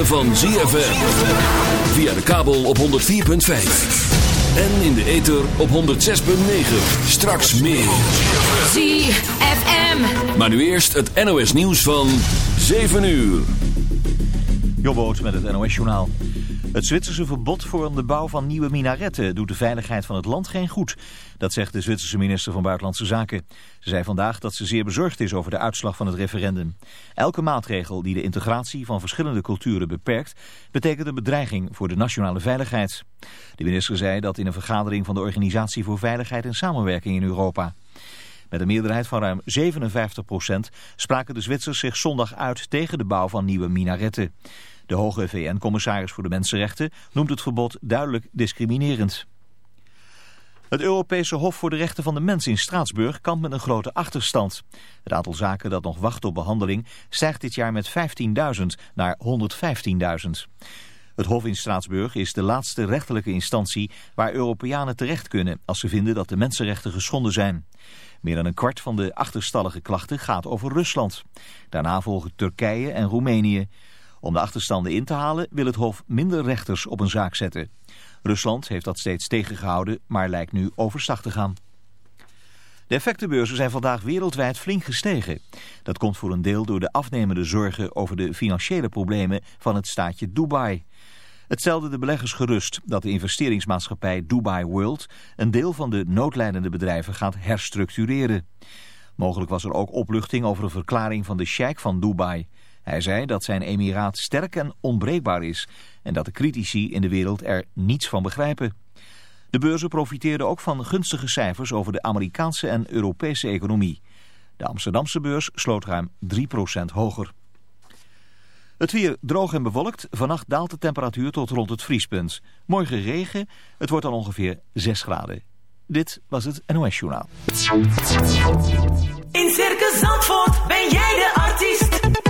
ritme van ZFM. Via de kabel op 104.5. En in de ether op 106.9. Straks meer. ZFM. Maar nu eerst het NOS nieuws van 7 uur. Jobboot met het NOS-journaal. Het Zwitserse verbod voor de bouw van nieuwe minaretten doet de veiligheid van het land geen goed. Dat zegt de Zwitserse minister van Buitenlandse Zaken. Ze zei vandaag dat ze zeer bezorgd is over de uitslag van het referendum. Elke maatregel die de integratie van verschillende culturen beperkt... betekent een bedreiging voor de nationale veiligheid. De minister zei dat in een vergadering van de Organisatie voor Veiligheid en Samenwerking in Europa... Met een meerderheid van ruim 57 procent spraken de Zwitsers zich zondag uit tegen de bouw van nieuwe minaretten. De hoge VN-commissaris voor de Mensenrechten noemt het verbod duidelijk discriminerend. Het Europese Hof voor de Rechten van de Mens in Straatsburg kampt met een grote achterstand. Het aantal zaken dat nog wacht op behandeling stijgt dit jaar met 15.000 naar 115.000. Het Hof in Straatsburg is de laatste rechterlijke instantie waar Europeanen terecht kunnen als ze vinden dat de mensenrechten geschonden zijn. Meer dan een kwart van de achterstallige klachten gaat over Rusland. Daarna volgen Turkije en Roemenië. Om de achterstanden in te halen wil het Hof minder rechters op een zaak zetten. Rusland heeft dat steeds tegengehouden, maar lijkt nu overstag te gaan. De effectenbeurzen zijn vandaag wereldwijd flink gestegen. Dat komt voor een deel door de afnemende zorgen over de financiële problemen van het staatje Dubai. Het stelde de beleggers gerust dat de investeringsmaatschappij Dubai World een deel van de noodlijdende bedrijven gaat herstructureren. Mogelijk was er ook opluchting over een verklaring van de sheik van Dubai. Hij zei dat zijn emiraat sterk en onbreekbaar is en dat de critici in de wereld er niets van begrijpen. De beurzen profiteerden ook van gunstige cijfers over de Amerikaanse en Europese economie. De Amsterdamse beurs sloot ruim 3% hoger. Het weer droog en bewolkt. Vannacht daalt de temperatuur tot rond het vriespunt. Morgen regen. Het wordt dan ongeveer 6 graden. Dit was het NOS Journaal. In Circus Zandvoort ben jij de artiest.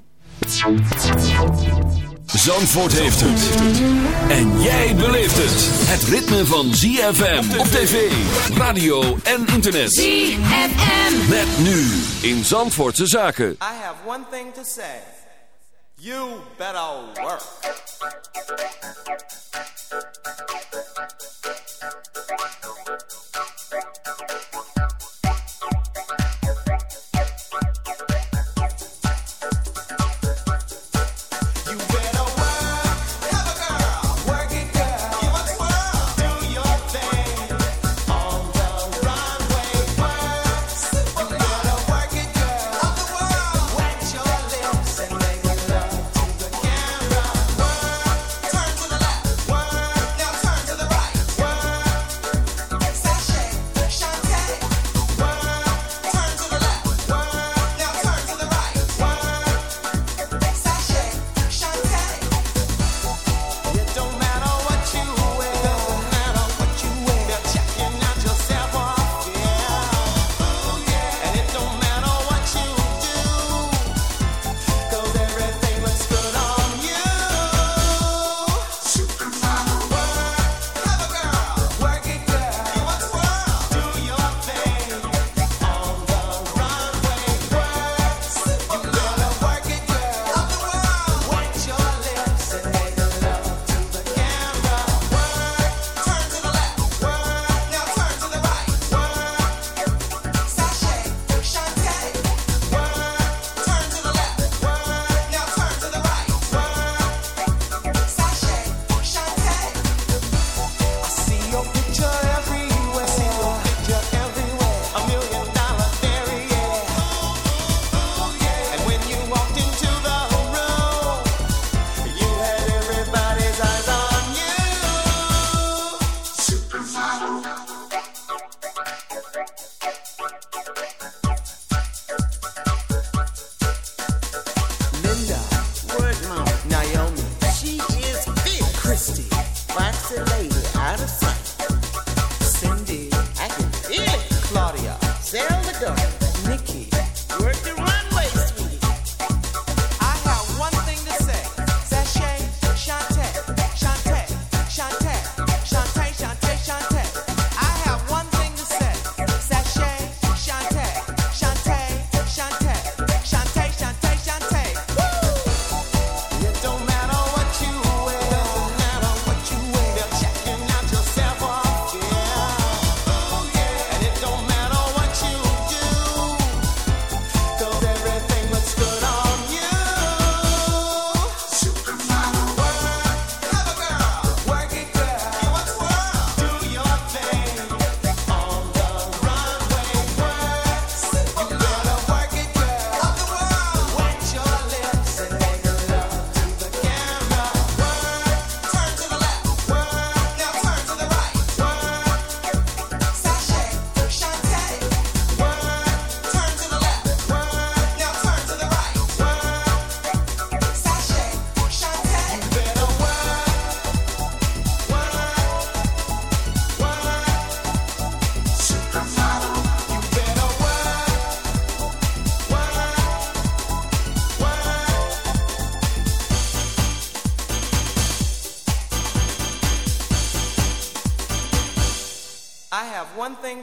Zandvoort heeft het. En jij beleeft het. Het ritme van ZFM op tv, radio en internet. ZFM. Met nu in Zandvoortse Zaken. I have one thing to say. You better work.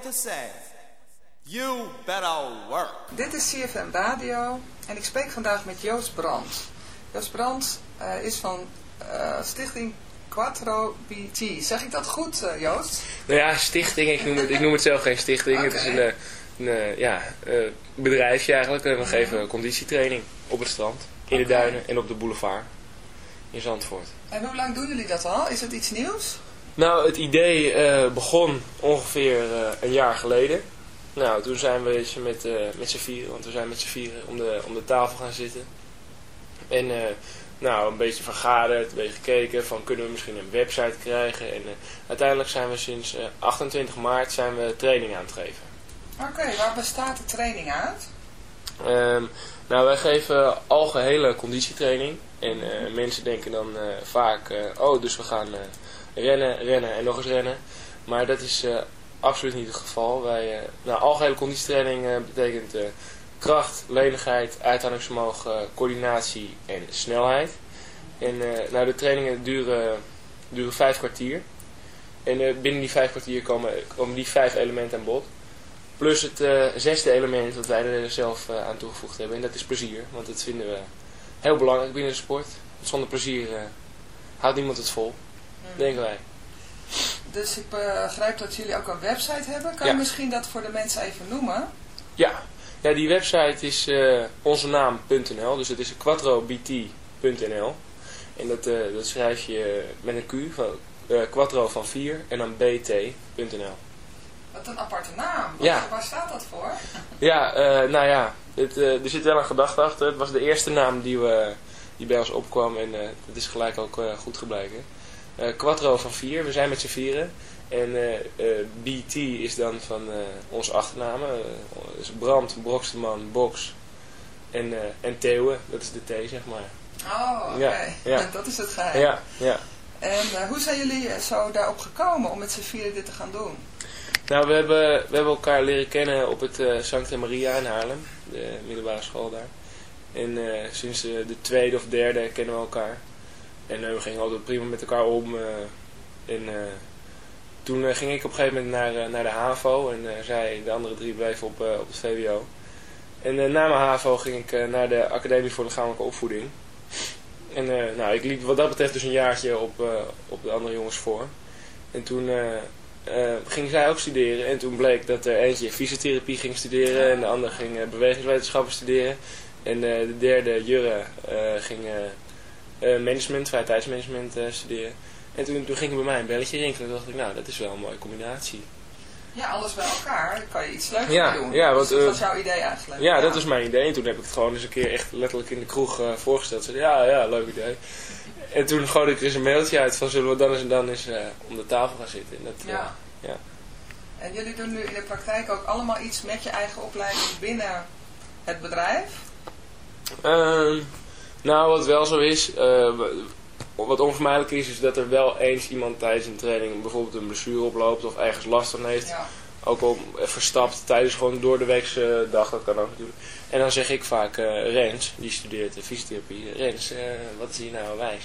Thing to say. You better work. Dit is CFM Radio en ik spreek vandaag met Joost Brandt. Joost Brandt eh, is van eh, stichting Quattro BT. Zeg ik dat goed, eh, Joost? Nou ja, stichting. Ik noem het, ik noem het zelf geen stichting. Het is een, eh, een eh, ja, eh, bedrijfje eigenlijk. En we geven conditietraining op het strand, in de duinen en op de boulevard in Zandvoort. En hoe lang doen jullie dat al? Is het iets nieuws? Nou, het idee eh, begon ongeveer eh, een jaar geleden. Nou, toen zijn we eens met, eh, met z'n vieren, want we zijn met z'n vieren om de, om de tafel gaan zitten. En nou, een beetje vergaderd, een beetje gekeken van kunnen we misschien een website krijgen. En uiteindelijk zijn we sinds eh, 28 maart zijn we training aan het geven. Oké, waar bestaat de training uit? Ehm, nou, wij geven algehele conditietraining. En mensen denken dan vaak, oh, dus we gaan rennen, rennen en nog eens rennen. Maar dat is eh, absoluut niet het geval. Wij, eh, nou, algehele conditietraining eh, betekent kracht, lenigheid, uithoudingsvermogen, coördinatie en snelheid. Nou, de trainingen duren, vijf kwartier. En binnen die vijf kwartier komen, die vijf elementen aan bod. Plus het zesde element wat wij er zelf aan toegevoegd hebben. En dat is plezier. Want dat vinden we heel belangrijk binnen de sport. Zonder plezier eh, houdt niemand het vol. Denken wij. Dus ik begrijp dat jullie ook een website hebben. Kan Ja. je misschien dat voor de mensen even noemen? Ja, ja die website is eh onzenaam.nl. Dus het is quattrobt.nl. En dat, eh, dat schrijf je met een Q. Van, eh, quattro van 4 en dan bt.nl. Wat een aparte naam. Wat- Ja. Waar staat dat voor? Ja, eh, nou ja, het, eh, er zit wel een gedachte achter. Het was de eerste naam die, we, die bij ons opkwam en eh dat is gelijk ook eh, goed gebleken. Eh Quattro van vier, we zijn met z'n vieren. En eh, eh, BT is dan van onze achternamen. dus Brand, Broksteman, Box en, en dat is de T zeg maar. Oh, oké. Ja, ja. Dat is het geheim. Ja, ja. En hoe zijn jullie zo daarop gekomen om met z'n vieren dit te gaan doen? Nou, we hebben, we hebben elkaar leren kennen op het Sancta Maria in Haarlem, de middelbare school daar. En sinds de tweede of derde kennen we elkaar. En eh, we gingen altijd prima met elkaar om. eh, en eh, toen ging ik op een gegeven moment naar, naar de HAVO en zij, de andere drie, bleven op, op het VWO. En na mijn HAVO ging ik naar de Academie voor Lichamelijke Opvoeding. En nou, ik liep wat dat betreft dus een jaartje op, op de andere jongens voor. En toen ging zij ook studeren. En toen bleek dat er eentje fysiotherapie ging studeren. En de ander ging bewegingswetenschappen studeren. En de derde, Jurre, ging management, vrije tijdsmanagement eh, studeren. En toen, toen ging er bij mij een belletje rinkelen. Toen dacht ik, nou, dat is wel een mooie combinatie. Ja, alles bij elkaar. Dan kan je iets leuks Ja, doen. ja, want, dus dat eh, was jouw idee eigenlijk. Ja, dat was mijn idee. En toen heb ik het gewoon eens een keer echt letterlijk in de kroeg eh, voorgesteld. Ze zei, ja, ja, leuk idee. En toen goot ik er eens een mailtje uit van zullen we dan eens en dan eens eh, om de tafel gaan zitten. En dat, eh, Ja. ja. En jullie doen nu in de praktijk ook allemaal iets met je eigen opleiding binnen het bedrijf? Nou, wat wel zo is, eh, wat onvermijdelijk is, is dat er wel eens iemand tijdens een training bijvoorbeeld een blessure oploopt of ergens last van heeft. Ja. ook al verstapt tijdens gewoon door de weekse dag, dat kan ook natuurlijk. En dan zeg ik vaak, eh, Rens, die studeert de fysiotherapie, Rens, eh, wat is hier nou wijs?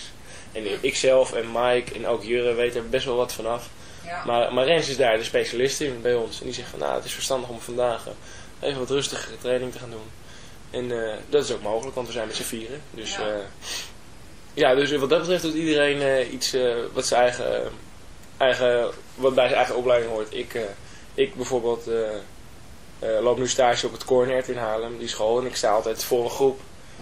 En ik zelf en Mike en ook Jurre weten er best wel wat vanaf. Ja. Maar, maar Rens is daar de specialist in bij ons. En die zegt van, nou, het is verstandig om vandaag even wat rustigere training te gaan doen. En eh, dat is ook mogelijk, want we zijn met z'n vieren. Dus Ja. ja. ja, dus wat dat betreft doet iedereen eh, iets eh, wat, zijn eigen, eh, eigen, wat bij zijn eigen opleiding hoort. Ik, eh, ik bijvoorbeeld eh, eh, loop nu stage op het Cornert in Haarlem, die school. En ik sta altijd voor een groep.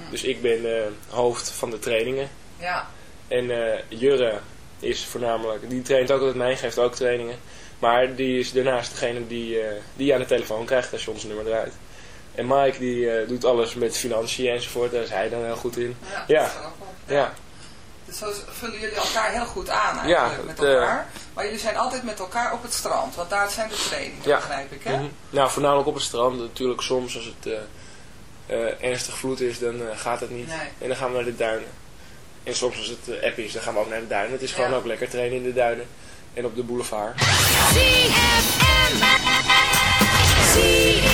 Dus ik ben eh, hoofd van de trainingen. Ja, En eh, Jurre is voornamelijk, die traint ook altijd mee, geeft ook trainingen. Maar die is daarnaast degene die, eh, die je aan de telefoon krijgt als je ons nummer draait. En Mike die eh, doet alles met financiën enzovoort, daar is hij dan heel goed in. ja, Ja. dat is ook wel- Ja, Dus zo vullen jullie elkaar heel goed aan eigenlijk Ja, met eh, elkaar. Maar jullie zijn altijd met elkaar op het strand, want daar zijn de trainingen, Ja. begrijp ik hè? Mhm. Nou, voornamelijk op het strand. Natuurlijk soms als het eh, eh, ernstig vloed is, dan gaat het niet. Nee. En dan gaan we naar de duinen. En soms als het app is, dan gaan we ook naar de duinen. Het is gewoon Ja. ook lekker trainen in de duinen. En op de boulevard. ZFM.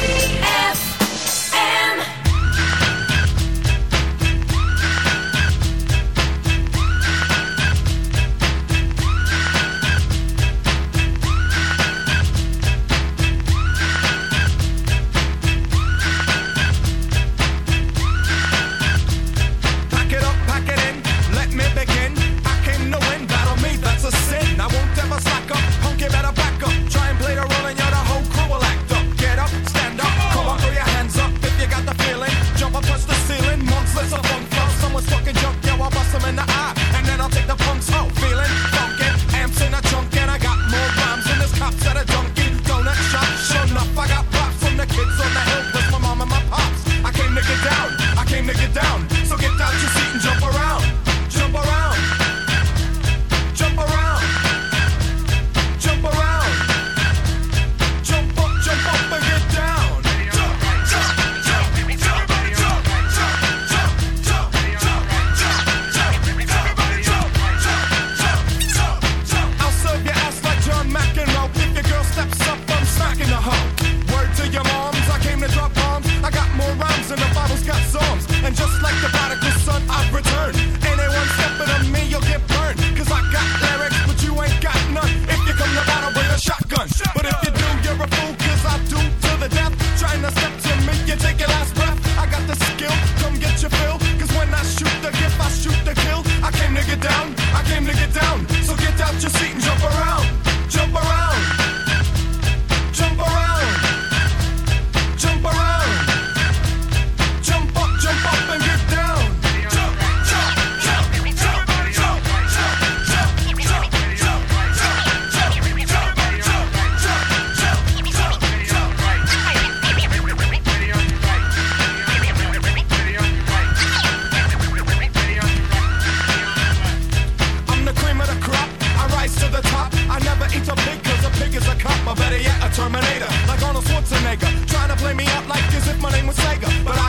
was Sega, but I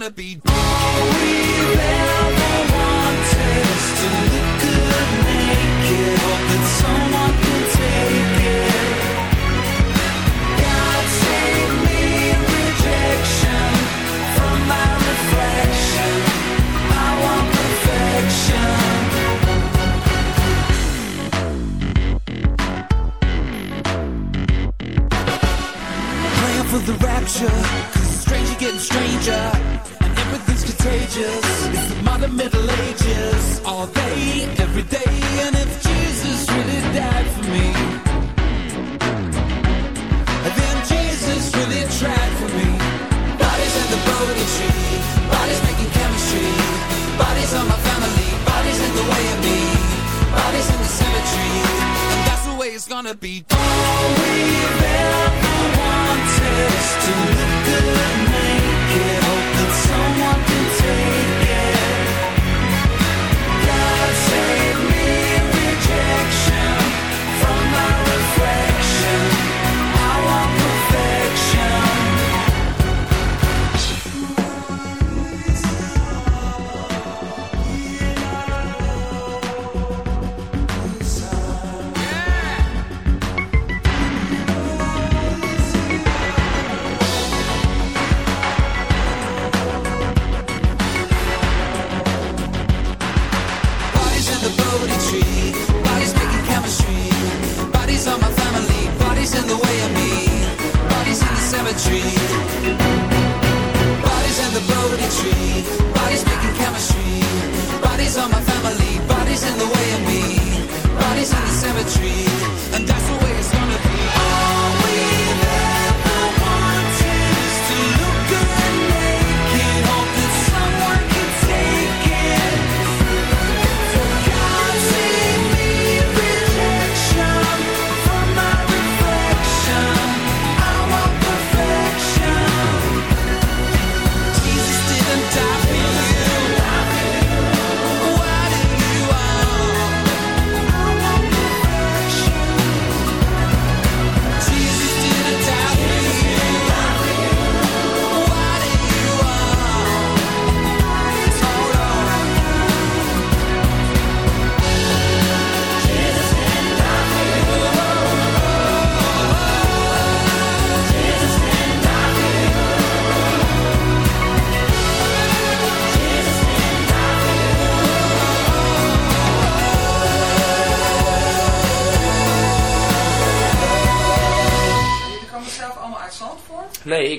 wanna be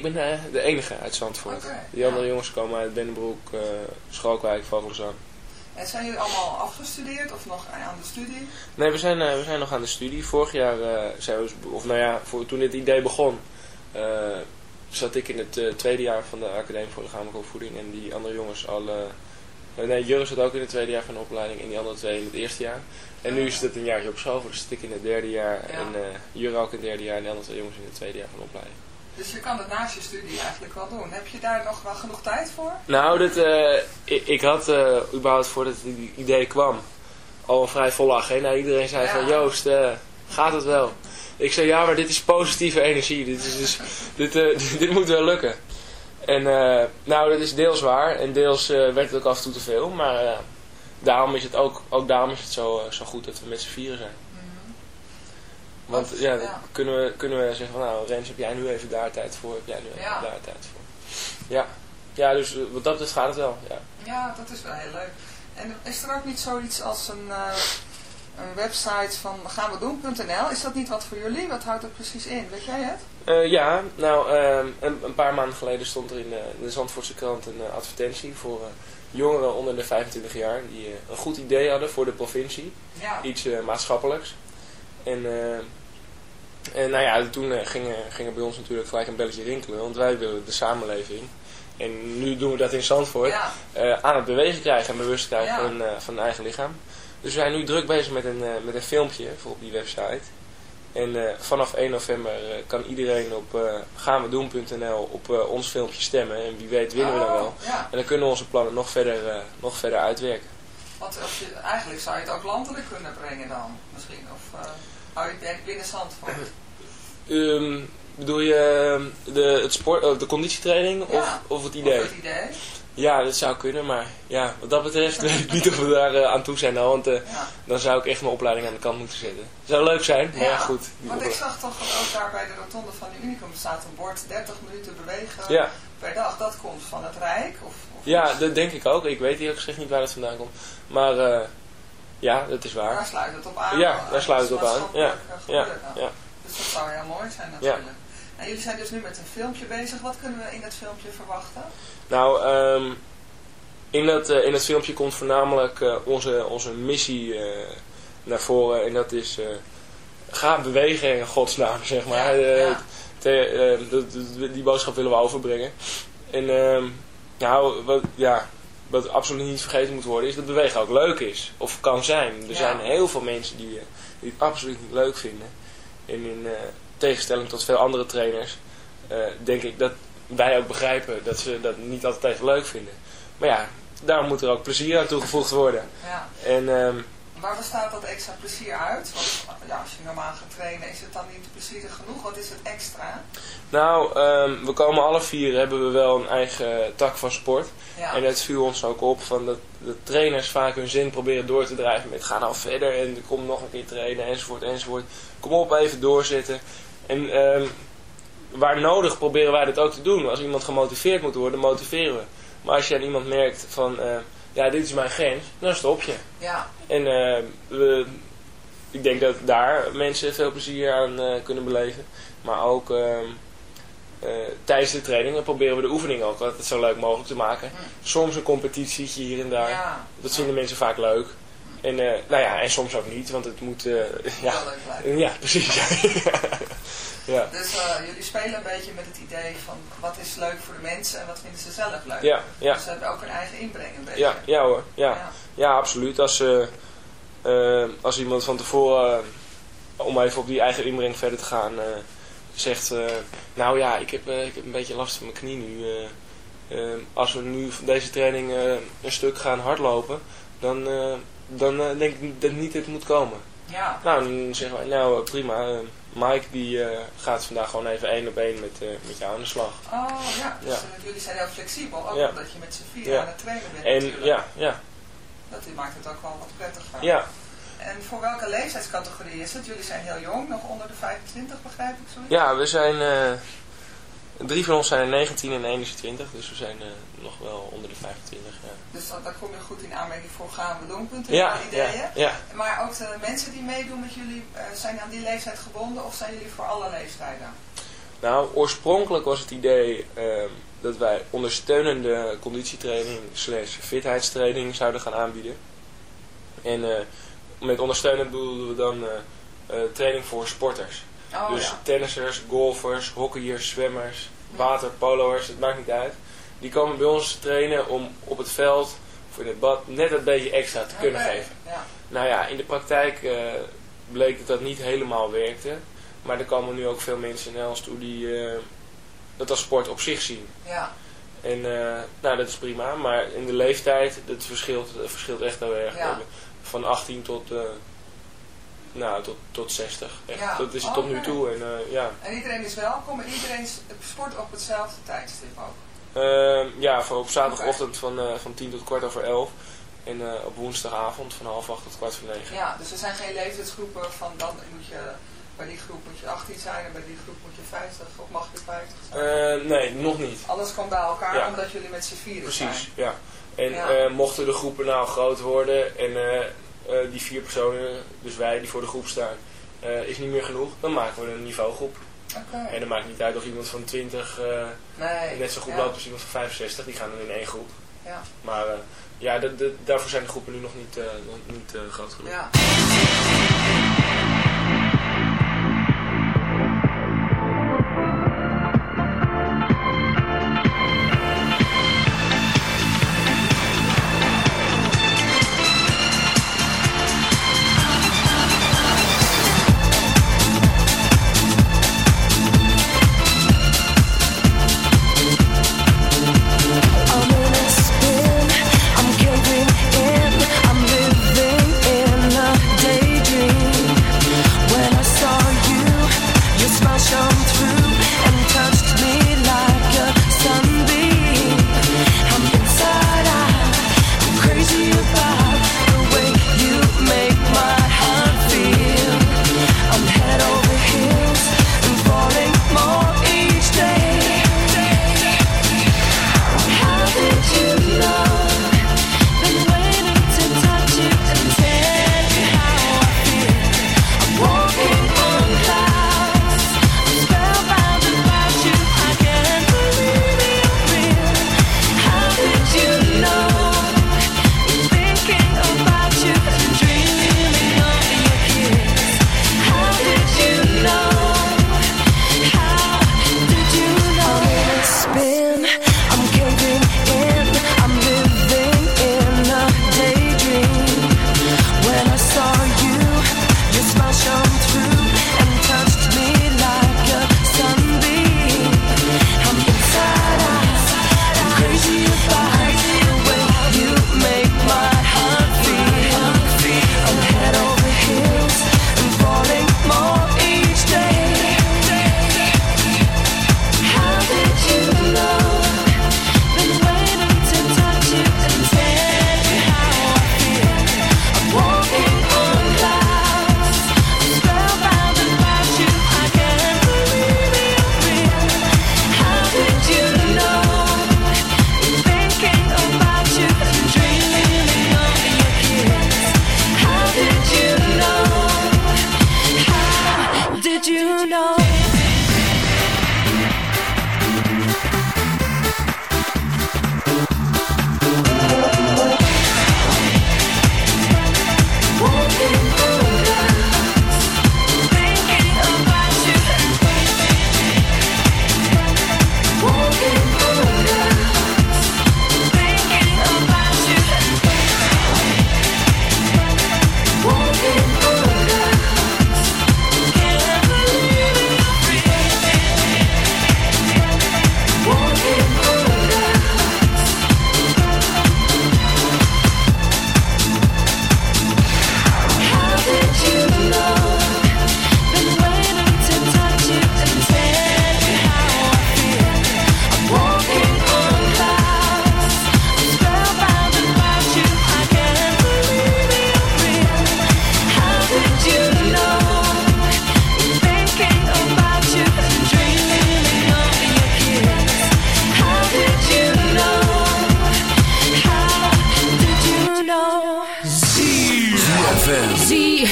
ik ben eh, de enige uit Zandvoort. Die andere ja. jongens komen uit Bennenbroek, eh Schalkwijk, Vogelzang. En zijn jullie allemaal afgestudeerd of nog aan de studie? Nee, we zijn, eh, we zijn nog aan de studie. Vorig jaar zijn we, of nou ja, voor, toen dit idee begon, zat ik in het tweede jaar van de Academie voor Lichamelijke Opvoeding. En die andere jongens al, nee, Jurre zat ook in het tweede jaar van de opleiding en die andere twee in het eerste jaar. En nu is het een jaartje op school, dus zit ik in het derde jaar Ja. en Jurre ook in het derde jaar en de andere twee jongens in het tweede jaar van de opleiding. Dus je kan het naast je studie eigenlijk wel doen. Heb je daar nog wel genoeg tijd voor? Nou, dat, eh, ik, ik had eh, überhaupt voordat het idee kwam al een vrij volle agenda. Iedereen zei Ja. van Joost, eh, gaat het wel? Ik zei ja, maar dit is positieve energie. Dit, is dus, dit, dit moet wel lukken. En nou, dat is deels waar. En deels werd het ook af en toe te veel. Maar daarom is het ook, ook daarom is het zo, zo goed dat we met z'n vieren zijn. Want ja, kunnen we, kunnen we zeggen van nou Rens, heb jij nu even daar tijd voor? Heb jij nu even Ja. daar tijd voor? Ja, ja dus eh, wat dat betreft gaat het wel. Ja. Ja, dat is wel heel leuk. En is er ook niet zoiets als een, eh, een website van gaanwedoen.nl? Is dat niet wat voor jullie? Wat houdt dat precies in? Weet jij het? Eh, ja, nou, ehm, een, een paar maanden geleden stond er in de, in de Zandvoortse krant een advertentie voor jongeren onder de 25 jaar die een goed idee hadden voor de provincie. Ja. Iets maatschappelijks. En, en nou ja, toen eh, gingen, bij ons natuurlijk gelijk een belletje rinkelen, want wij willen de samenleving. En nu doen we dat in Zandvoort. Ja. eh, aan het bewegen krijgen en bewust krijgen Ja. van, eh, van eigen lichaam. Dus we zijn nu druk bezig met een, met een filmpje voor op die website. En vanaf 1 november kan iedereen op uh, gaanwedoen.nl op ons filmpje stemmen. En wie weet winnen we dan Oh, wel. Ja, En dan kunnen we onze plannen nog verder, nog verder uitwerken. want als je, eigenlijk zou je het ook landelijk kunnen brengen dan, misschien. Of het binnen- Zandvoort? Ehm, bedoel je eh, de, het sport, eh, de conditietraining of, Ja. of het idee? Of het idee? Ja, dat zou kunnen, maar ja, wat dat betreft weet ik niet of we daar eh, aan toe zijn al. Want eh, Ja. dan zou ik echt mijn opleiding aan de kant moeten zetten. Zou leuk zijn, maar ja, goed. Want ik zag toch ook daar bij de rotonde van de Unicum staat een bord 30 minuten bewegen Ja. per dag. Dat komt van het Rijk? Of, of Ja, dat denk ik ook. Ik weet eerlijk gezegd niet waar dat vandaan komt. Maar ja, dat is Daar waar. sluit het op aan. Ja, daar sluit het op aan. Ja, ja, ja. Dus dat zou heel mooi zijn natuurlijk. En jullie zijn dus nu met een filmpje bezig. Wat kunnen we in dat filmpje verwachten? Nou, ehm, in, dat, eh, in dat filmpje komt voornamelijk eh, onze, onze missie eh, naar voren. En dat is, ga bewegen in godsnaam, zeg maar. Ja, ja. te- die boodschap willen we overbrengen. En ehm, nou, wat, ja, wat absoluut niet vergeten moet worden, is dat bewegen ook leuk is. Of kan zijn. Er Ja. zijn heel veel mensen die, eh, die het absoluut niet leuk vinden. En in eh, tegenstelling tot veel andere trainers, eh, denk ik dat wij ook begrijpen dat ze dat niet altijd even leuk vinden. Maar ja, daarom moet er ook plezier aan toegevoegd worden. Ja. En ehm, Waar bestaat dat extra plezier uit? Want ja, als je normaal gaat trainen, is het dan niet plezierig genoeg? Wat is het extra? nou, ehm, we komen alle vier, hebben we wel een eigen tak van sport. Ja. En het viel ons ook op van dat de trainers vaak hun zin proberen door te drijven met ga nou verder en kom nog een keer trainen enzovoort enzovoort. Kom op, even doorzetten. En ehm, waar nodig proberen wij dat ook te doen. Als iemand gemotiveerd moet worden, motiveren we. Maar als je aan iemand merkt van eh, ja, dit is mijn grens, dan stop je. Ja, En eh, we, ik denk dat daar mensen veel plezier aan eh, kunnen beleven. Maar ook ehm, eh, tijdens de trainingen proberen we de oefening ook altijd zo leuk mogelijk te maken. Soms een competitietje hier en daar. ja. Dat vinden mensen vaak leuk. En, eh, nou ja, en soms ook niet, want het moet... ja, ja, precies. ja. Dus eh, jullie spelen een beetje met het idee van wat is leuk voor de mensen en wat vinden ze zelf leuk. Ja, ja. Dus ze hebben ook hun eigen inbreng een beetje. Ja, ja hoor. Ja, Ja. ja absoluut. Als, eh, eh, als iemand van tevoren, om even op die eigen inbreng verder te gaan, zegt... nou ja, ik heb, ik heb een beetje last van mijn knie nu. als we nu van deze training een stuk gaan hardlopen, dan, dan denk ik dat niet dit moet komen. Ja. Nou, dan zeggen wij, nou prima. Mike die eh, gaat vandaag gewoon even één op één met, eh, met jou aan de slag. Oh ja, dus Ja. eh, jullie zijn heel flexibel, ook Ja. omdat je met z'n vier Ja. aan het trainen bent En natuurlijk. ja, ja, Dat maakt het ook wel wat prettiger. ja. En voor welke leeftijdscategorie is het? Jullie zijn heel jong, nog onder de 25 begrijp ik zoiets? Ja, we zijn. Drie van ons zijn er 19 en 21, dus we zijn eh, nog wel onder de 25. Ja, Dus dan, dan kom je goed in aanmerking voor gaan we doen, punten, ja, ideeën. ja, ja. Maar ook de mensen die meedoen met jullie, eh, zijn aan die leeftijd gebonden of zijn jullie voor alle leeftijden? Nou, oorspronkelijk was het idee ehm, dat wij ondersteunende conditietraining slash fitheidstraining zouden gaan aanbieden. En eh, met ondersteunend bedoelden we dan training voor sporters. Oh dus ja. tennissers, golfers, hockeyers, zwemmers, waterpolo'ers, het maakt niet uit. Die komen bij ons trainen om op het veld of in het bad net een beetje extra te kunnen geven. Ja. Nou ja, in de praktijk eh, bleek dat dat niet helemaal werkte. Maar er komen nu ook veel mensen naar ons toe die eh, dat als sport op zich zien. ja. En eh, nou, dat is prima. Maar in de leeftijd, dat verschilt, dat verschilt echt heel erg. Ja. Van 18 tot, nou, tot, tot 60. Echt. Ja. Dat is het tot nu toe. En, eh, ja. En iedereen is welkom en iedereen sport op hetzelfde tijdstip ook. Ehm, ja, voor op zaterdagochtend van, eh, van 10 tot kwart over 11. En eh, op woensdagavond van half acht tot kwart voor negen. Ja, dus er zijn geen leeftijdsgroepen van dan moet je, bij die groep moet je 18 zijn en bij die groep moet je 50 of mag je 50 zijn. Nee, nog niet. Alles komt bij elkaar Ja. omdat jullie met z'n vieren zijn. Precies, ja. En Ja. mochten de groepen nou groot worden en eh, die vier personen, dus wij die voor de groep staan, eh, is niet meer genoeg, dan maken we een niveaugroep. Oké. En dan maakt niet uit of iemand van 20 eh, Nee. net zo goed ja. loopt als iemand van 65, die gaan dan in één groep. Ja. Maar ja, daarvoor zijn de groepen nu nog niet, nog niet groot genoeg. Ja.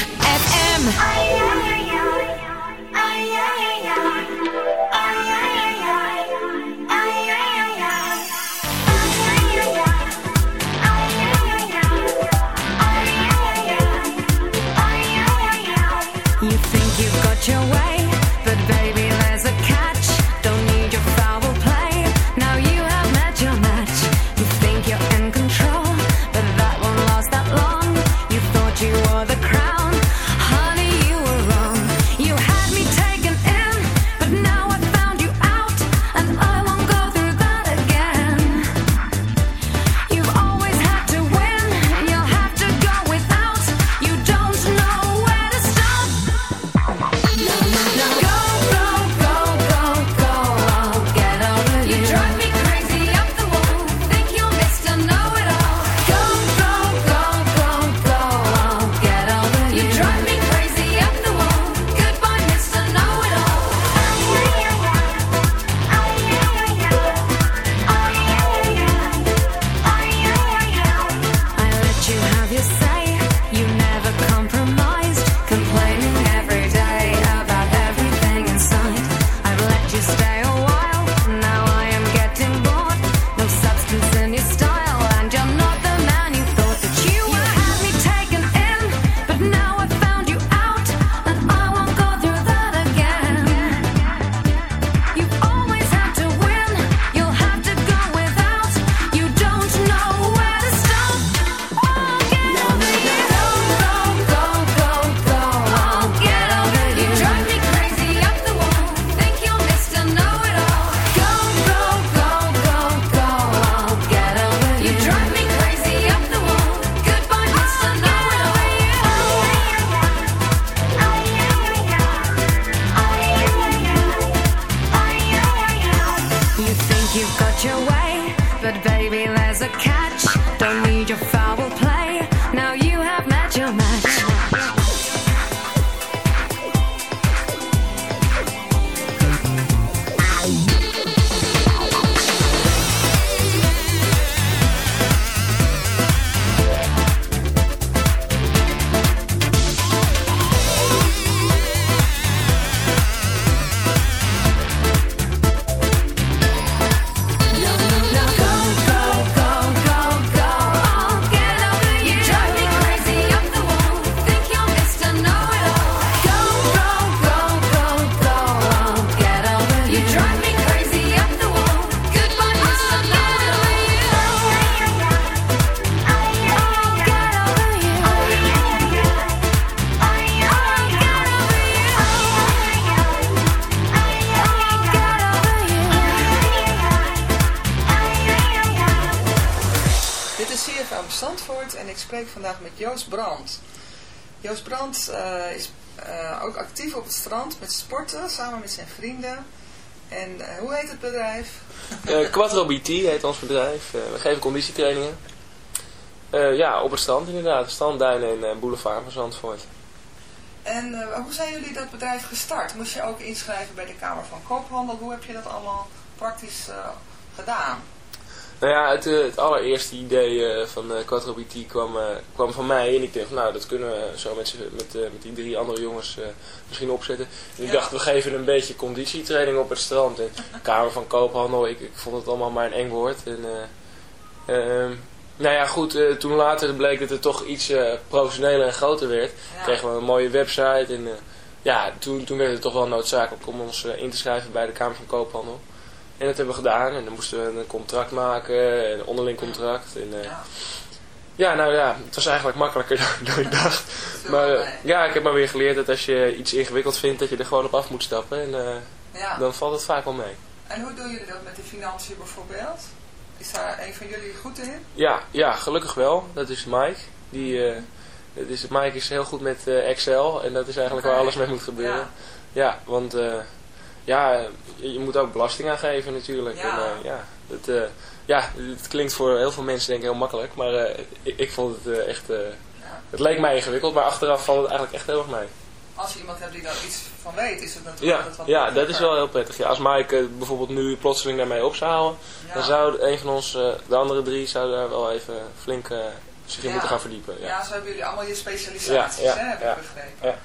ZFM. Samen met zijn vrienden. En eh, hoe heet het bedrijf? Eh, Quattro BT heet ons bedrijf. Eh, we geven conditietrainingen. Ja, op het strand inderdaad. Strandduinen en boulevard van Zandvoort. En hoe zijn jullie dat bedrijf gestart? Moest je ook inschrijven bij de Kamer van Koophandel? Hoe heb je dat allemaal praktisch gedaan? Nou ja, het, eh, het allereerste idee eh, van eh Quattro BT kwam, kwam van mij. En ik dacht, nou, dat kunnen we zo met, met, met die drie andere jongens misschien opzetten. En ik dacht, we geven een beetje conditietraining op het strand. En Kamer van Koophandel, ik, ik vond het allemaal maar een eng woord. En, eh, ehm, nou ja, goed, toen later bleek dat het toch iets professioneler en groter werd. Ja. Kregen we een mooie website. En ja, toen, toen werd het toch wel noodzakelijk om ons in te schrijven bij de Kamer van Koophandel. En dat hebben we gedaan. En dan moesten we een contract maken, een onderling contract. En, eh, Ja. ja, nou ja, het was eigenlijk makkelijker dan, dan ik dacht. Maar eh, ja, ik heb maar weer geleerd dat als je iets ingewikkeld vindt, dat je er gewoon op af moet stappen. En eh, Ja. dan valt het vaak wel mee. En hoe doen jullie dat met de financiën bijvoorbeeld? Is daar een van jullie goed in? Ja, ja, gelukkig wel. Dat is Mike. Die, dat is, Mike is heel goed met Excel en dat is eigenlijk waar alles mee moet gebeuren. Ja. Ja, want ja, je, moet ook belasting aangeven natuurlijk. Ja. En, eh, ja, het, eh, ja, het klinkt voor heel veel mensen denk ik heel makkelijk, maar eh, ik, ik vond het echt... het leek mij ingewikkeld, maar achteraf valt het eigenlijk echt heel erg mee. Als je iemand hebt die daar iets van weet, is het natuurlijk Ja, altijd wat ja dat is wel heel prettig. Ja, als Mike bijvoorbeeld nu plotseling daarmee op zou houden, Ja. dan zou een van ons, de andere drie, zou daar wel even flink zich in moeten gaan verdiepen. Ja. Ja. zo hebben jullie allemaal je specialisaties, hè, heb ja. ik begrepen.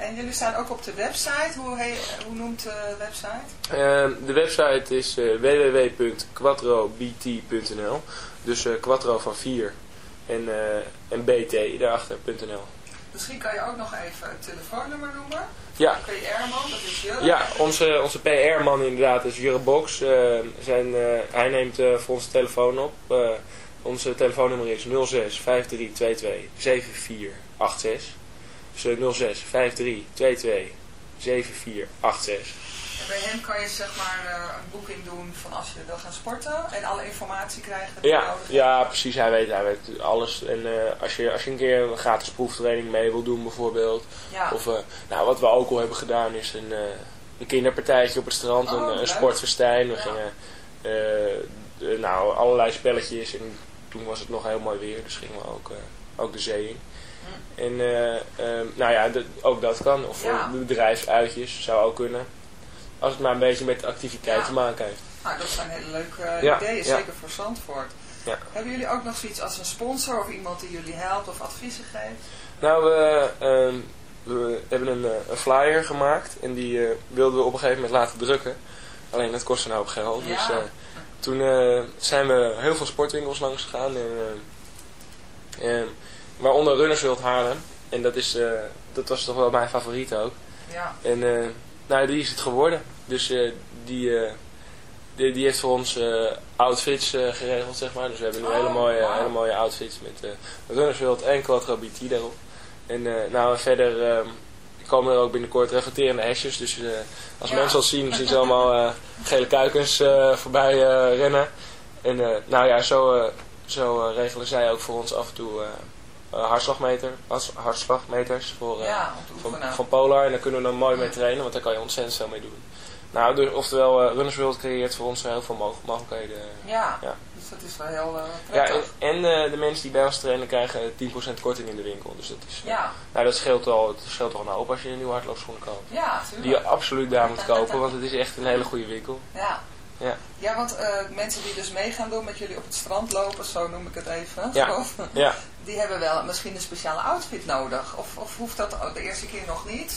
En jullie staan ook op de website. Hoe, he- hoe noemt de website? Ehm, de website is eh, www.quattrobt.nl Dus Quattro van 4 en, eh, en BT daarachter.nl Misschien kan je ook nog even het telefoonnummer noemen. Ja. PR-man, dat is Jurre. Ja, onze, onze PR-man inderdaad is Jurre Box. Zijn, hij neemt voor onze telefoon op. Onze telefoonnummer is 06 5322 7486. Dus eh, 06 5322 7486. En bij hem kan je zeg maar eh, een boeking doen van als je wil gaan sporten. En alle informatie krijgen Ja, ja, precies. Hij weet, hij weet alles. En eh, als, je, als je een keer een gratis proeftraining mee wil doen bijvoorbeeld. Ja. Of, eh, nou, wat we ook al hebben gedaan is een, een kinderpartijtje op het strand. Oh, een, een sportfestijn. We Ja. gingen nou, allerlei spelletjes. En toen was het nog heel mooi weer. Dus gingen we ook, ook de zee in. En eh, eh, nou ja, ook dat kan. Of Ja. bedrijfsuitjes zou ook kunnen. Als het maar een beetje met activiteit Ja. te maken heeft. Nou, dat zijn hele leuke eh, Ja, ideeën, zeker voor Zandvoort. Ja. Hebben jullie ook nog zoiets als een sponsor of iemand die jullie helpt of adviezen geeft? Nou, we, ehm, we hebben een, eh, een flyer gemaakt en die wilden we op een gegeven moment laten drukken. Alleen dat kostte nou op geld. Ja. Dus toen zijn we heel veel sportwinkels langs gegaan. En, eh, en, waaronder Runners World Haarlem. En dat, is, eh, dat was toch wel mijn favoriet ook. Ja. En eh, nou, die is het geworden. Dus eh, die, die, die heeft voor ons outfits geregeld, zeg maar. Dus we hebben nu Oh, hele, mooie, hele mooie outfits met Runners World en Quattro BT daarop. En nou, verder eh, komen er ook binnenkort reflecterende hesjes. Dus als Ja. mensen ons zien, zien ze allemaal gele kuikens voorbij rennen. En nou ja, zo, zo regelen zij ook voor ons af en toe... eh, hartslagmeter, harts- hartslagmeters voor, eh, Ja, van, van Polar. En daar kunnen we dan mooi mee trainen, want daar kan je ontzettend veel mee doen. Nou, dus, oftewel, eh, Runners World creëert voor ons heel veel mogel- mogelijkheden. Ja, Ja. dus dat is wel heel Ja, en en, de mensen die bij ons trainen krijgen 10% korting in de winkel. Dus dat, is, Ja. nou, dat scheelt al, het scheelt toch een hoop als je een nieuwe hardloopschoenen koopt. Ja, Die je absoluut daar moet kopen, want het is echt een hele goede winkel. Ja. Ja. Ja, want eh, mensen die dus mee gaan doen met jullie op het strand lopen, zo noem ik het even, Ja. Ja. die hebben wel misschien een speciale outfit nodig. Of, of hoeft dat de eerste keer nog niet?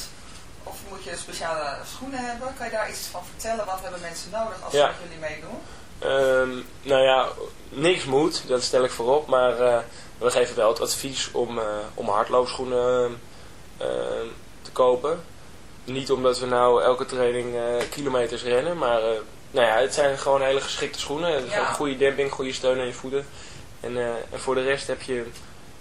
Of moet je speciale schoenen hebben? Kan je daar iets van vertellen? Wat hebben mensen nodig als Ja. ze met jullie meedoen? Ehm, nou ja, niks moet, dat stel ik voorop, maar eh, we geven wel het advies om, eh, om hardloopschoenen eh, te kopen. Niet omdat we nou elke training kilometers rennen, maar nou ja, het zijn gewoon hele geschikte schoenen. Het Ja. heeft goede demping, goede steun aan je voeten. En, eh, en voor de rest heb je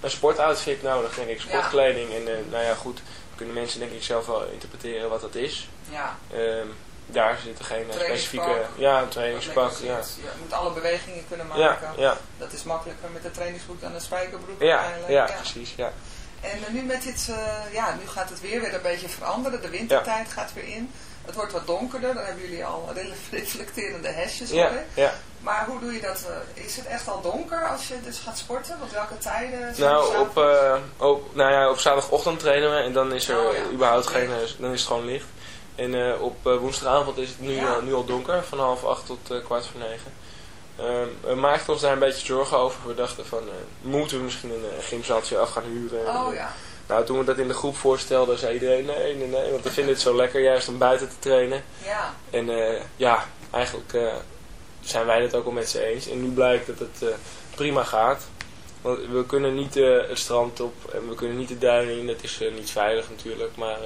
een sportoutfit nodig, denk ik, sportkleding. En eh, nou ja, goed, kunnen mensen denk ik zelf wel interpreteren wat dat is. Ja. Ehm, daar zitten geen eh, specifieke... Ja, een trainingspak, ja. Je moet alle bewegingen kunnen maken. ja, Dat is makkelijker met de trainingsbroek dan de spijkerbroek ja, ja, precies, ja. En nu met dit, ja, nu gaat het weer weer een beetje veranderen. De wintertijd gaat weer in. Het wordt wat donkerder. Dan hebben jullie al reflecterende hesjes Ja, ja. Maar hoe doe je dat? eh, is het echt al donker als je dus gaat sporten? Want welke tijden? Nou, op, eh, op, nou ja, op zaterdagochtend trainen we en dan is er Oh, ja. überhaupt geen, eh, dan is het gewoon licht. En op woensdagavond is het nu, Ja. nu al donker, van half acht tot kwart voor negen. Ehm, we maakten ons daar een beetje zorgen over. We dachten van, moeten we misschien een gymzaaltje af gaan huren? En, Oh ja. Nou, toen we dat in de groep voorstelden, zei iedereen nee, nee, nee. Want we vinden het zo lekker juist om buiten te trainen. Ja. En eh, ja, eigenlijk eh, zijn wij het ook al met ze eens. En nu blijkt dat het eh, prima gaat. Want we kunnen niet het strand op en we kunnen niet de duinen in. Dat is niet veilig natuurlijk. Maar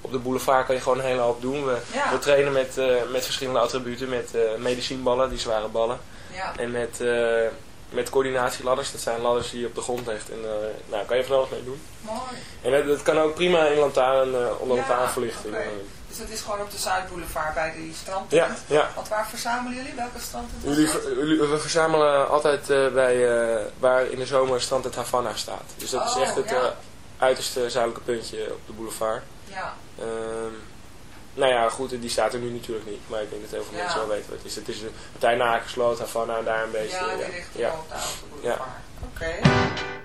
op de boulevard kan je gewoon een hele hoop doen. We, Ja. we trainen met, met verschillende attributen. Met medicijnballen, die zware ballen. Ja. En met, met coördinatieladders. Dat zijn ladders die je op de grond legt. En eh nou, kan je van alles mee doen. Mooi. En dat, dat kan ook prima in lantaarn, eh, onder Ja, lantaarnverlichting. oké. Dus het is gewoon op de Zuidboulevard bij die Ja, strandtent. ja. Want waar verzamelen jullie? Welke strandtent Jullie, dat? ver- we verzamelen altijd eh, bij waar in de zomer strand het Havana staat. Dus dat is Oh, echt het ja. uiterste zuidelijke puntje op de boulevard. Ja. Ehm, nou ja, goed, die staat er nu natuurlijk niet. Maar ik denk dat heel veel Ja. mensen wel weten wat het is. Het is de partij Nakersloot, Havana en daar een beetje. Ja, die ja. richting ja. op de Oude Boulevard. Oké.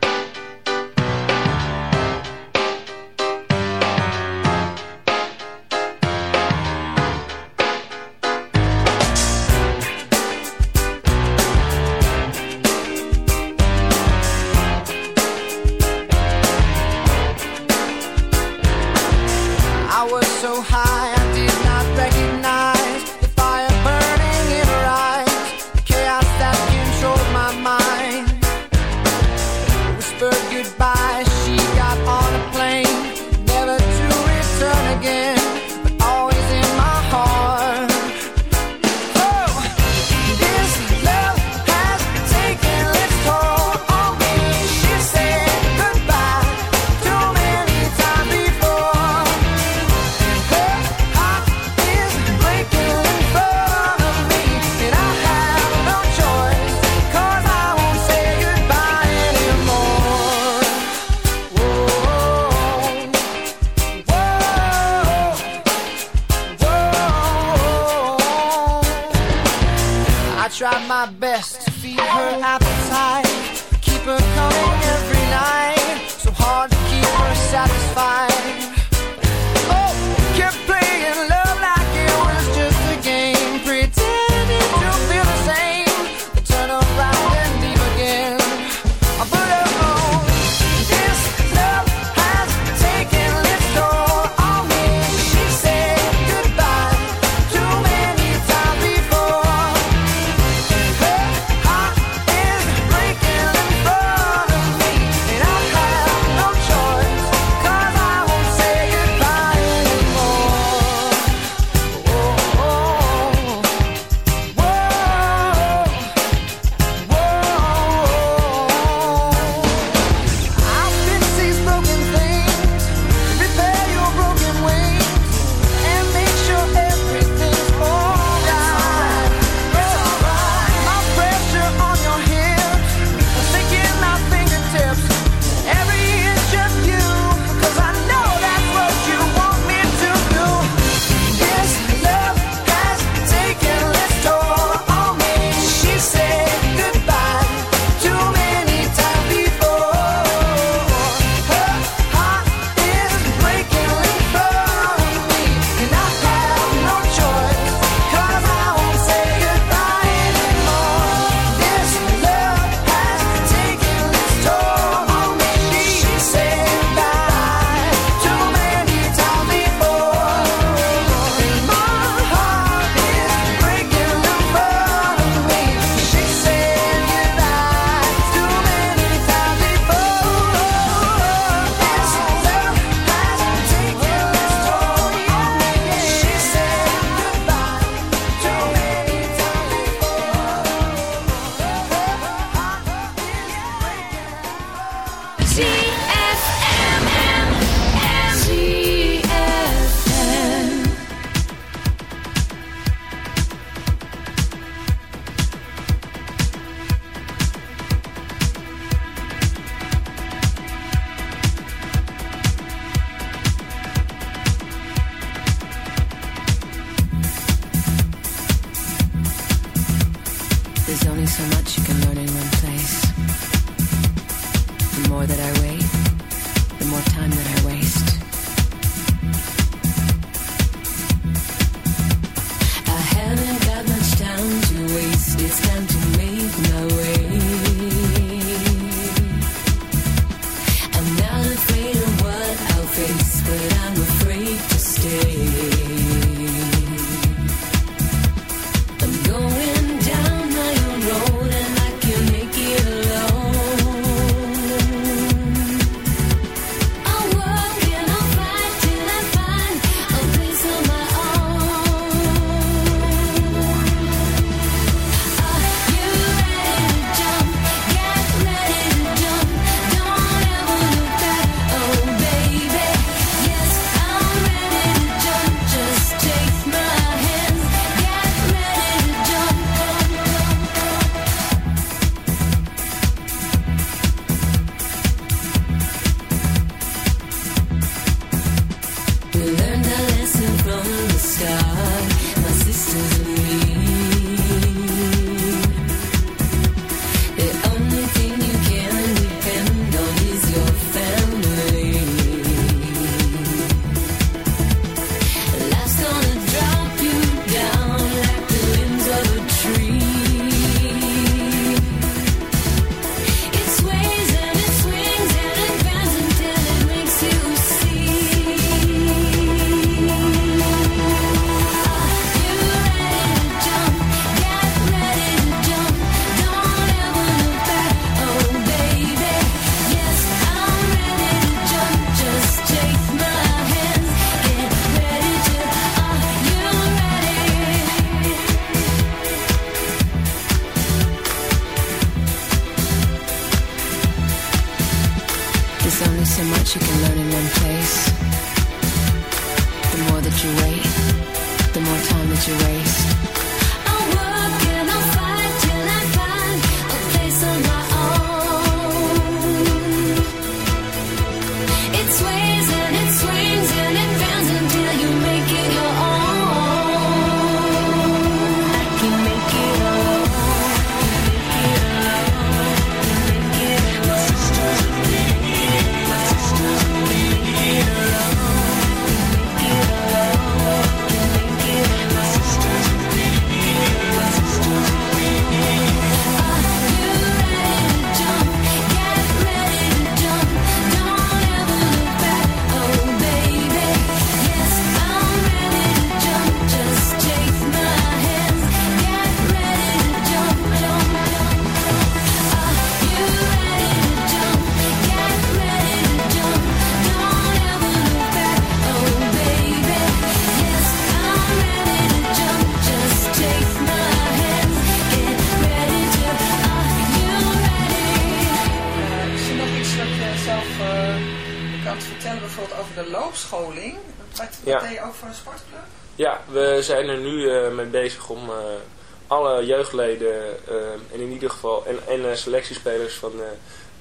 Jeugdleden eh, en in ieder geval en, en eh, selectiespelers van eh,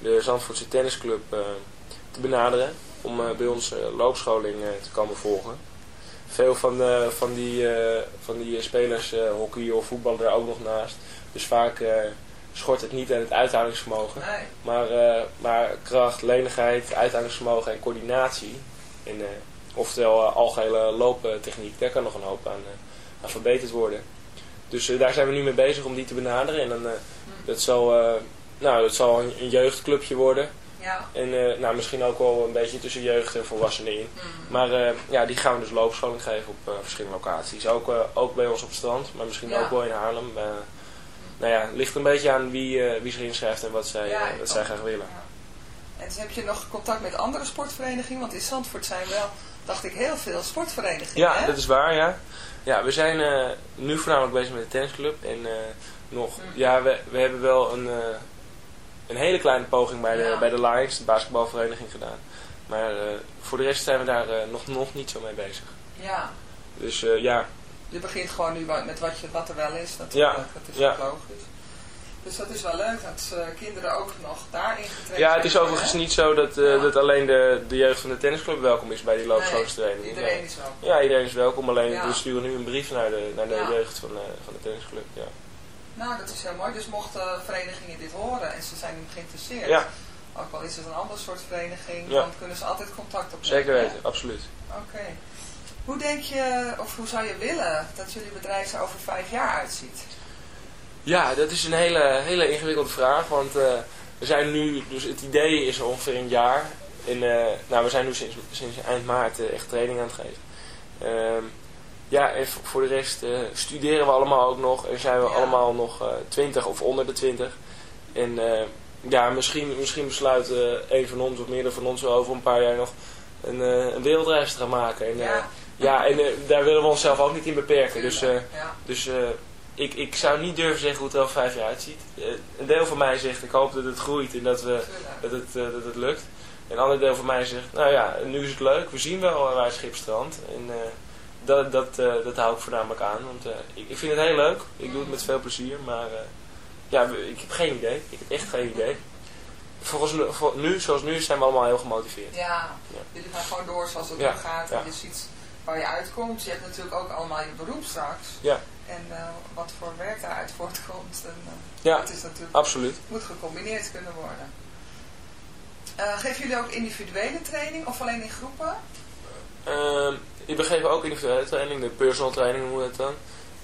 de Zandvoortse tennisclub eh, te benaderen om bij ons loopscholing te komen volgen. Veel van, van die, van die spelers hockey of voetballen er ook nog naast. Dus vaak schort het niet aan het uithoudingsvermogen. Nee. Maar, maar kracht, lenigheid, uithoudingsvermogen en coördinatie. En, eh, oftewel uh, algehele looptechniek, daar kan nog een hoop aan, aan verbeterd worden. Dus eh, daar zijn we nu mee bezig om die te benaderen. En dan, eh, dat, zal, eh, nou, dat zal een, een jeugdclubje worden. Ja. En nou, misschien ook wel een beetje tussen jeugd en volwassenen in. Maar eh, ja, die gaan we dus loopscholing geven op verschillende locaties. Ook, ook bij ons op het strand, maar misschien Ja. ook wel in Haarlem. Nou ja, het ligt een beetje aan wie, wie zich inschrijft en wat zij, Ja, wat zij graag willen. En dus heb je nog contact met andere sportverenigingen? Want in Zandvoort zijn wel, dacht ik, heel veel sportverenigingen. Ja, hè? dat is waar, ja. Ja, we zijn eh, nu voornamelijk bezig met de tennisclub. En eh, nog, ja, we, we hebben wel een, eh, een hele kleine poging bij de, Ja. bij de Lions, de basketbalvereniging, gedaan. Maar voor de rest zijn we daar nog, nog niet zo mee bezig. Ja, Dus ja, je begint gewoon nu met wat, je, wat er wel is natuurlijk. Ja, Dat is ja. logisch. Dus dat is wel leuk dat eh, kinderen ook nog daarin getraind ja het is worden, overigens hè? niet zo dat, eh, Ja. dat alleen de, de jeugd van de tennisclub welkom is bij die loopschoolstraining. Nee, iedereen is welkom. Ja, iedereen is welkom. Alleen Ja. we sturen nu een brief naar de, naar de Ja. jeugd van, de van de tennisclub. Ja. Nou, dat is heel mooi. Dus mochten verenigingen dit horen en ze zijn geïnteresseerd, Ja. ook al is het een ander soort vereniging, dan kunnen ze altijd contact opnemen. Zeker weten, absoluut. Oké. Hoe denk je, of hoe zou je willen dat jullie bedrijf er over vijf jaar uitziet? Ja, dat is een hele, hele ingewikkelde vraag, want eh, we zijn nu, dus het idee is er ongeveer een jaar. En, eh, nou, we zijn nu sinds, sinds eind maart eh, echt training aan het geven. Ehm, ja, en voor de rest studeren we allemaal ook nog en zijn we Ja. allemaal nog 20 of onder de 20. En ja, misschien, misschien besluiten een van ons of meerdere van ons wel over een paar jaar nog een, een wereldreis te gaan maken. En, Ja. ja, en daar willen we onszelf ook niet in beperken. Dus, ja. dus ik, ik zou niet durven zeggen hoe het er over vijf jaar uitziet. Eh, een deel van mij zegt, ik hoop dat het groeit en dat, we, dat, het, eh, dat het lukt. Een ander deel van mij zegt, nou ja, nu is het leuk. We zien wel waar het schip strandt. En eh, dat, dat, dat hou ik voornamelijk aan. Want ik, ik vind het heel leuk. Ik doe het met veel plezier. Maar ja, ik heb geen idee. Ik heb echt geen idee. Volgens nu, zoals nu, zijn we allemaal heel gemotiveerd. Ja, Ja. jullie gaan gewoon door zoals het Ja, gaat. ja. En je ziet waar je uitkomt. Je hebt natuurlijk ook allemaal je beroep straks. Ja, En eh, wat voor werk daaruit voortkomt. En, eh, Ja, het is natuurlijk, absoluut. moet gecombineerd kunnen worden. Eh, geven jullie ook individuele training of alleen in groepen? Ehm ik begeef ook individuele training, de personal training noemen we het dan.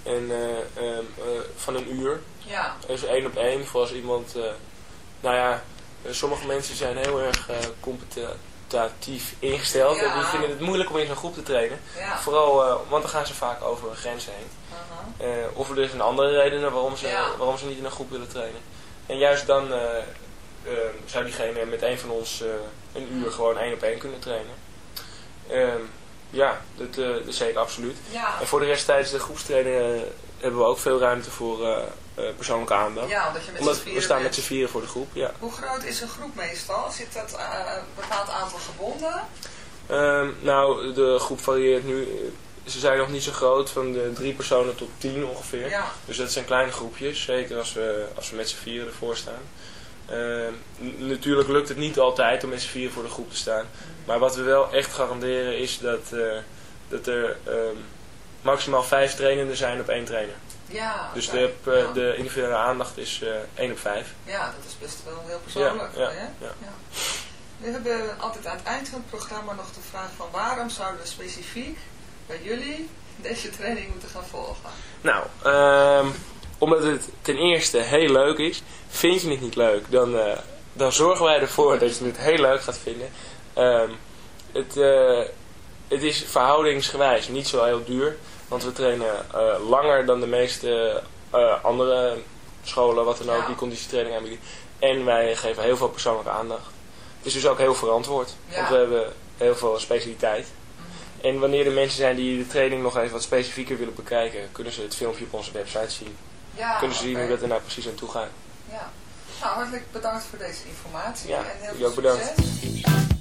En eh, ehm, eh, van een uur. Ja. Even één op één voor als iemand... nou ja, sommige mensen zijn heel erg competitief ingesteld. Ja. En die vinden het moeilijk om in zo'n groep te trainen. Ja. Vooral, want dan gaan ze vaak over hun grenzen heen. Eh, of er zijn andere redenen waarom ze, Ja. waarom ze niet in een groep willen trainen. En juist dan eh, eh, zou diegene met een van ons eh, een uur gewoon één op één kunnen trainen. Ehm, ja, dat, dat zeker absoluut. Ja. En voor de rest tijdens de groepstrainingen hebben we ook veel ruimte voor persoonlijke aandacht. Ja, omdat je met Omdat we staan met z'n vieren voor de groep, ja. Hoe groot is een groep meestal? Zit dat een bepaald aantal gebonden? Ehm, nou, de groep varieert nu. Ze zijn nog niet zo groot, van de drie personen tot tien ongeveer. Ja. Dus dat zijn kleine groepjes, zeker als we, als we met z'n vieren ervoor staan. Ehm, natuurlijk lukt het niet altijd om met z'n vieren voor de groep te staan. Maar wat we wel echt garanderen is dat, eh, dat er ehm, maximaal vijf trainenden zijn op één trainer. Ja. Dus de, eh, Ja. de individuele aandacht is eh één op vijf. Ja, dat is best wel heel persoonlijk. Ja, ja, hè? ja. We hebben altijd aan het eind van het programma nog de vraag van waarom zouden we specifiek bij jullie deze training moeten gaan volgen? Nou, ehm, omdat het ten eerste heel leuk is. Vind je het niet leuk, dan, eh, dan zorgen wij ervoor dat je het heel leuk gaat vinden. Ehm, het, eh, het is verhoudingsgewijs niet zo heel duur. Want we trainen eh, langer dan de meeste andere scholen, wat dan ook, Ja. die conditietraining aanbieden. En wij geven heel veel persoonlijke aandacht. Het is dus ook heel verantwoord. Ja. Want we hebben heel veel specialiteit. En wanneer er mensen zijn die de training nog even wat specifieker willen bekijken, kunnen ze het filmpje op onze website zien. Ja, kunnen ze zien hoe dat er nou precies aan toe gaat. Ja. Nou, hartelijk bedankt voor deze informatie Ja, en heel veel ook bedankt. succes.